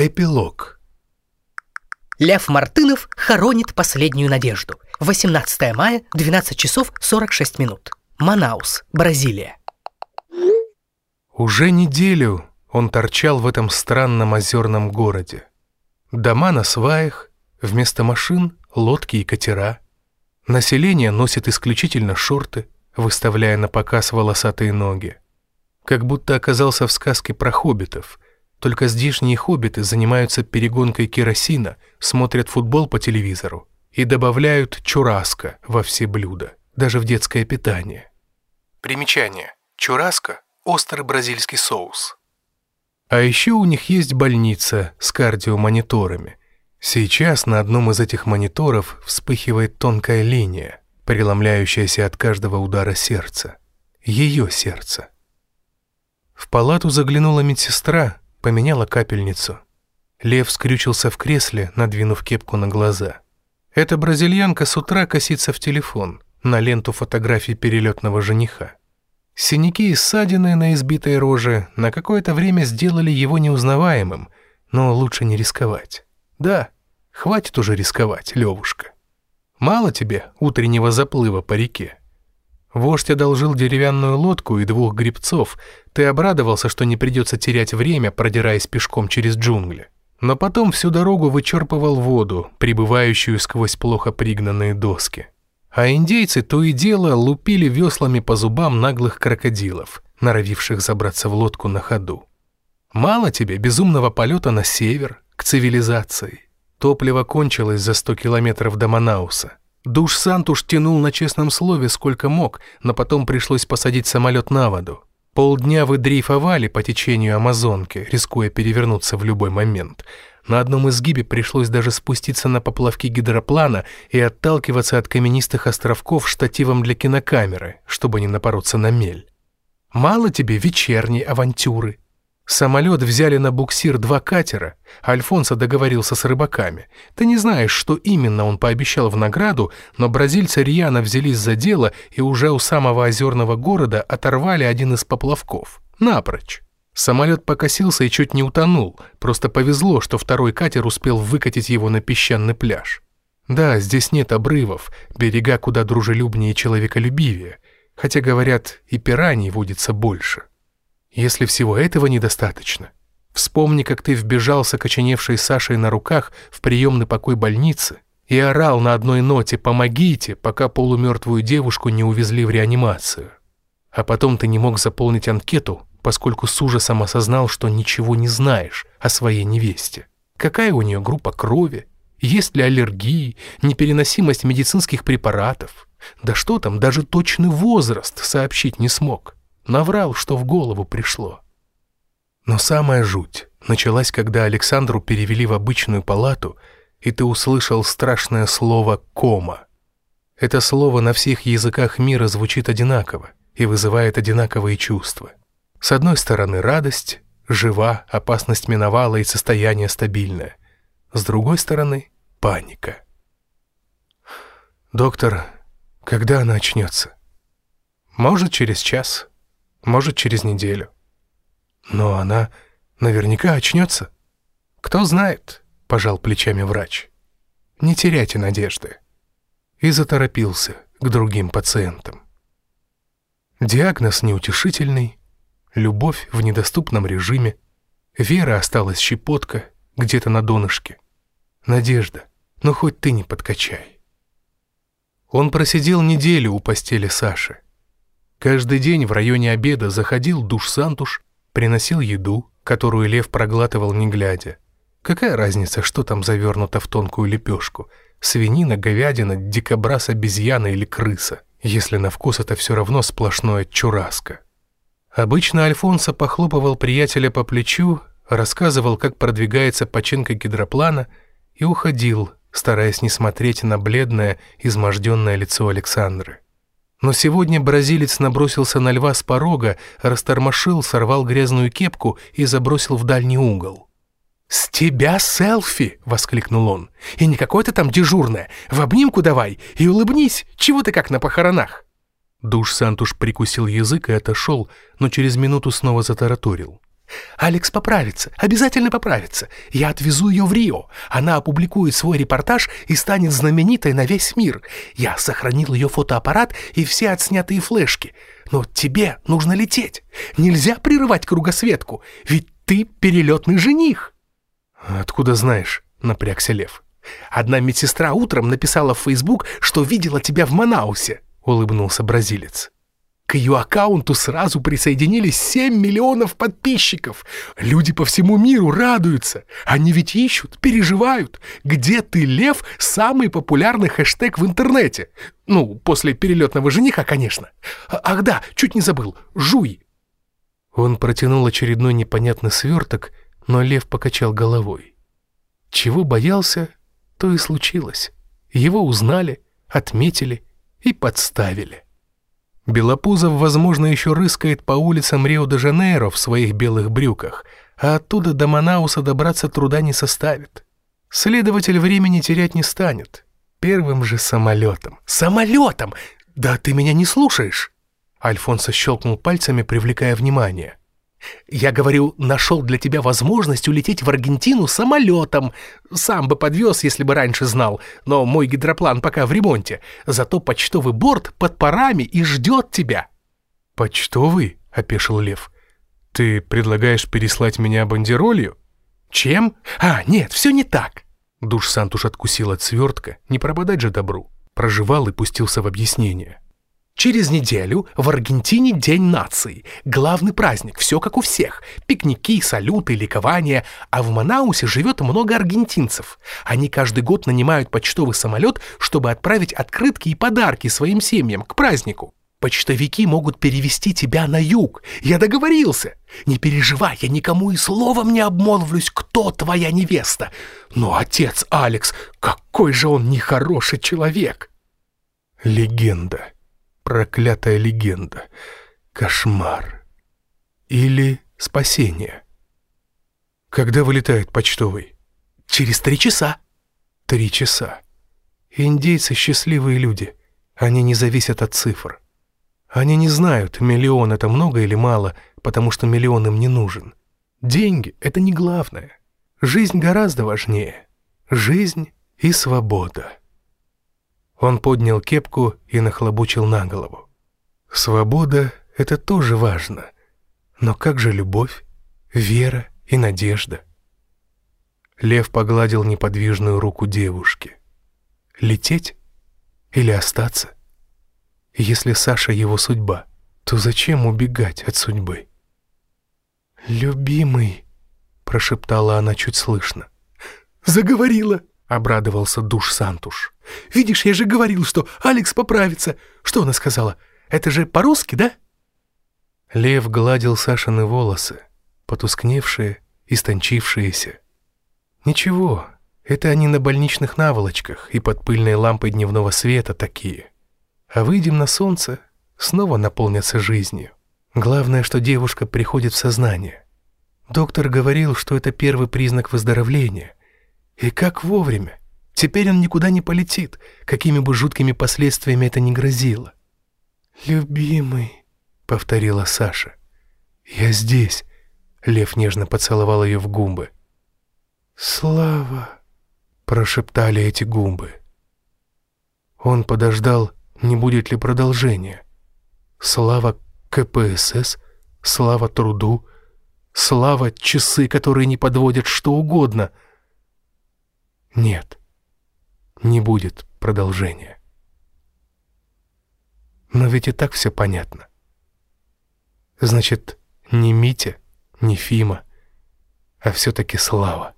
Эпилог Лев Мартынов хоронит последнюю надежду. 18 мая, 12 часов 46 минут. Манаус, Бразилия. Уже неделю он торчал в этом странном озерном городе. Дома на сваях, вместо машин — лодки и катера. Население носит исключительно шорты, выставляя на показ волосатые ноги. Как будто оказался в сказке про хоббитов. Только здешние хоббиты занимаются перегонкой керосина, смотрят футбол по телевизору и добавляют чураско во все блюда, даже в детское питание. Примечание. Чураско – острый бразильский соус. А еще у них есть больница с кардиомониторами. Сейчас на одном из этих мониторов вспыхивает тонкая линия, преломляющаяся от каждого удара сердца. Ее сердце. В палату заглянула медсестра, поменяла капельницу. Лев скрючился в кресле, надвинув кепку на глаза. Эта бразильянка с утра косится в телефон, на ленту фотографий перелетного жениха. Синяки и ссадины на избитой роже на какое-то время сделали его неузнаваемым, но лучше не рисковать. Да, хватит уже рисковать, Левушка. Мало тебе утреннего заплыва по реке. Вождь одолжил деревянную лодку и двух грибцов. Ты обрадовался, что не придется терять время, продираясь пешком через джунгли. Но потом всю дорогу вычерпывал воду, прибывающую сквозь плохо пригнанные доски. А индейцы то и дело лупили веслами по зубам наглых крокодилов, норовивших забраться в лодку на ходу. Мало тебе безумного полета на север, к цивилизации. Топливо кончилось за 100 километров до Манауса. Душ Сантуш тянул на честном слове сколько мог, но потом пришлось посадить самолет на воду. Полдня вы дрейфовали по течению Амазонки, рискуя перевернуться в любой момент. На одном изгибе пришлось даже спуститься на поплавки гидроплана и отталкиваться от каменистых островков штативом для кинокамеры, чтобы не напороться на мель. Мало тебе вечерней авантюры. Самолет взяли на буксир два катера, Альфонсо договорился с рыбаками. Ты не знаешь, что именно он пообещал в награду, но бразильцы рьяно взялись за дело и уже у самого озерного города оторвали один из поплавков. Напрочь. Самолет покосился и чуть не утонул, просто повезло, что второй катер успел выкатить его на песчаный пляж. Да, здесь нет обрывов, берега куда дружелюбнее и человеколюбивее, хотя, говорят, и пираний водится больше. Если всего этого недостаточно, вспомни, как ты вбежал с окоченевшей Сашей на руках в приемный покой больницы и орал на одной ноте «помогите», пока полумертвую девушку не увезли в реанимацию. А потом ты не мог заполнить анкету, поскольку с ужасом осознал, что ничего не знаешь о своей невесте. Какая у нее группа крови, есть ли аллергии, непереносимость медицинских препаратов. Да что там, даже точный возраст сообщить не смог. Наврал, что в голову пришло. Но самая жуть началась, когда Александру перевели в обычную палату, и ты услышал страшное слово «кома». Это слово на всех языках мира звучит одинаково и вызывает одинаковые чувства. С одной стороны радость, жива, опасность миновала и состояние стабильное. С другой стороны паника. «Доктор, когда она очнется?» «Может, через час», может, через неделю. Но она наверняка очнется. Кто знает, пожал плечами врач. Не теряйте надежды. И заторопился к другим пациентам. Диагноз неутешительный, любовь в недоступном режиме, вера осталась щепотка где-то на донышке. Надежда, ну хоть ты не подкачай. Он просидел неделю у постели Саши. Каждый день в районе обеда заходил душ-сантуш, приносил еду, которую лев проглатывал не глядя. Какая разница, что там завернуто в тонкую лепешку? Свинина, говядина, дикобраз, обезьяна или крыса, если на вкус это все равно сплошное чураско. Обычно Альфонсо похлопывал приятеля по плечу, рассказывал, как продвигается починка гидроплана и уходил, стараясь не смотреть на бледное, изможденное лицо Александры. Но сегодня бразилец набросился на льва с порога, растормошил, сорвал грязную кепку и забросил в дальний угол. «С тебя селфи!» — воскликнул он. «И не какое-то там дежурное. В обнимку давай и улыбнись. Чего ты как на похоронах?» Душ Сантуш прикусил язык и отошел, но через минуту снова затараторил. Алекс поправится, обязательно поправится. Я отвезу ее в Рио. Она опубликует свой репортаж и станет знаменитой на весь мир. Я сохранил ее фотоаппарат и все отснятые флешки. Но тебе нужно лететь. Нельзя прерывать кругосветку, ведь ты перелетный жених. Откуда знаешь? Напрягся Лев. Одна медсестра утром написала в Фейсбук, что видела тебя в Манаусе, улыбнулся бразилец. К ее аккаунту сразу присоединились 7 миллионов подписчиков. Люди по всему миру радуются. Они ведь ищут, переживают. Где ты, Лев, самый популярный хэштег в интернете? Ну, после перелетного жениха, конечно. А, ах да, чуть не забыл. Жуй. Он протянул очередной непонятный сверток, но Лев покачал головой. Чего боялся, то и случилось. Его узнали, отметили и подставили. Белопузов, возможно, еще рыскает по улицам Рио-де-Жанейро в своих белых брюках, а оттуда до Манауса добраться труда не составит. Следователь времени терять не станет. Первым же самолетом. Самолетом! Да ты меня не слушаешь! Альфонсо щелкнул пальцами, привлекая внимание. Я говорю, нашел для тебя возможность улететь в Аргентину самолетом. Сам бы подвез, если бы раньше знал, но мой гидроплан пока в ремонте. Зато почтовый борт под парами и ждет тебя». «Почтовый?» — опешил Лев. «Ты предлагаешь переслать меня бандеролью?» «Чем? А, нет, все не так». Душ Сантуш откусил от свертка, не пропадать же добру. Проживал и пустился в объяснение. Через неделю в Аргентине День нации. Главный праздник, все как у всех. Пикники, салюты, ликования. А в Манаусе живет много аргентинцев. Они каждый год нанимают почтовый самолет, чтобы отправить открытки и подарки своим семьям к празднику. Почтовики могут перевести тебя на юг. Я договорился. Не переживай, я никому и словом не обмолвлюсь, кто твоя невеста. Но отец Алекс, какой же он нехороший человек. Легенда проклятая легенда, кошмар или спасение. Когда вылетает почтовый? Через три часа. Три часа. Индейцы счастливые люди. Они не зависят от цифр. Они не знают, миллион это много или мало, потому что миллион им не нужен. Деньги — это не главное. Жизнь гораздо важнее. Жизнь и свобода. Он поднял кепку и нахлобучил на голову. Свобода — это тоже важно. Но как же любовь, вера и надежда? Лев погладил неподвижную руку девушки. Лететь или остаться? Если Саша его судьба, то зачем убегать от судьбы? «Любимый», — прошептала она чуть слышно. «Заговорила!» — обрадовался душ Сантуш. «Видишь, я же говорил, что Алекс поправится. Что она сказала? Это же по-русски, да?» Лев гладил Сашины волосы, потускневшие, истончившиеся. «Ничего, это они на больничных наволочках и под пыльной лампой дневного света такие. А выйдем на солнце, снова наполнятся жизнью. Главное, что девушка приходит в сознание. Доктор говорил, что это первый признак выздоровления. И как вовремя. Теперь он никуда не полетит, какими бы жуткими последствиями это ни грозило. «Любимый», — повторила Саша. «Я здесь», — Лев нежно поцеловал ее в губы. «Слава», — прошептали эти губы. Он подождал, не будет ли продолжения. Слава КПСС, слава труду, слава часы, которые не подводят что угодно — нет, не будет продолжения. Но ведь и так все понятно. Значит, не Митя, не Фима, а все-таки Слава.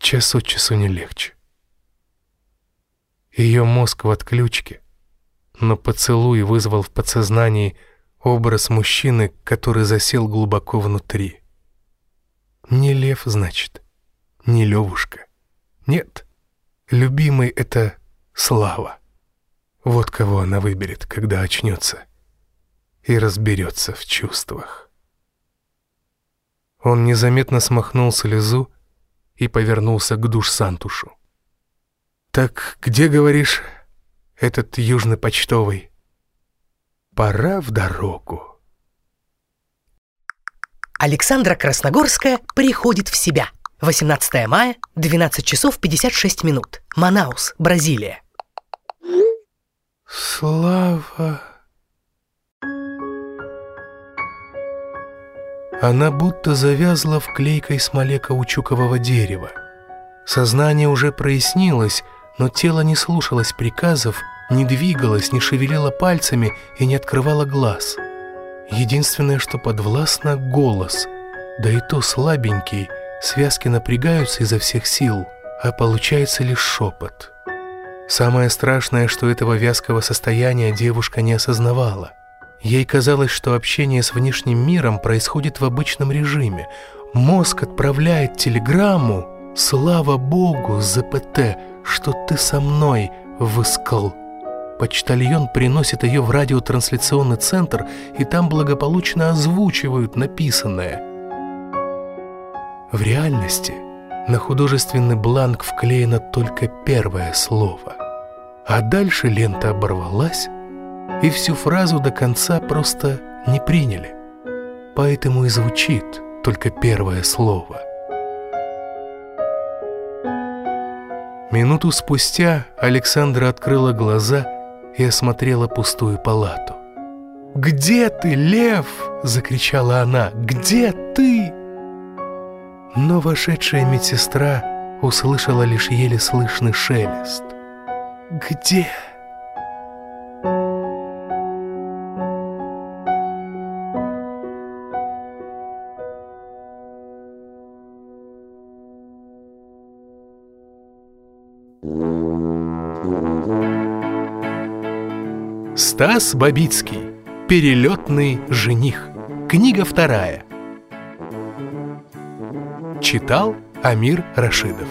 Час от часу не легче. Ее мозг в отключке, но поцелуй вызвал в подсознании образ мужчины, который засел глубоко внутри. Не лев, значит, не Левушка. Нет, любимый — это Слава. Вот кого она выберет, когда очнется и разберется в чувствах. Он незаметно смахнул слезу и повернулся к душ-сантушу. «Так где, говоришь, этот южный почтовый?» «Пора в дорогу». Александра Красногорская приходит в себя. 18 мая, 12 часов 56 минут. Манаус, Бразилия. Слава... Она будто завязла в клейкой смоле каучукового дерева. Сознание уже прояснилось, но тело не слушалось приказов, не двигалось, не шевелило пальцами и не открывало глаз. Единственное, что подвластно — голос, да и то слабенький, связки напрягаются изо всех сил, а получается лишь шепот. Самое страшное, что этого вязкого состояния девушка не осознавала — Ей казалось, что общение с внешним миром происходит в обычном режиме. Мозг отправляет телеграмму «Слава Богу, ЗПТ, что ты со мной, выскал». Почтальон приносит ее в радиотрансляционный центр, и там благополучно озвучивают написанное. В реальности на художественный бланк вклеено только первое слово, а дальше лента оборвалась, и всю фразу до конца просто не приняли. Поэтому и звучит только первое слово. Минуту спустя Александра открыла глаза и осмотрела пустую палату. «Где ты, лев?» — закричала она. «Где ты?» Но вошедшая медсестра услышала лишь еле слышный шелест. «Где?» Стас Бабицкий. Перелетный жених. Книга вторая. Читал Амир Рашидов.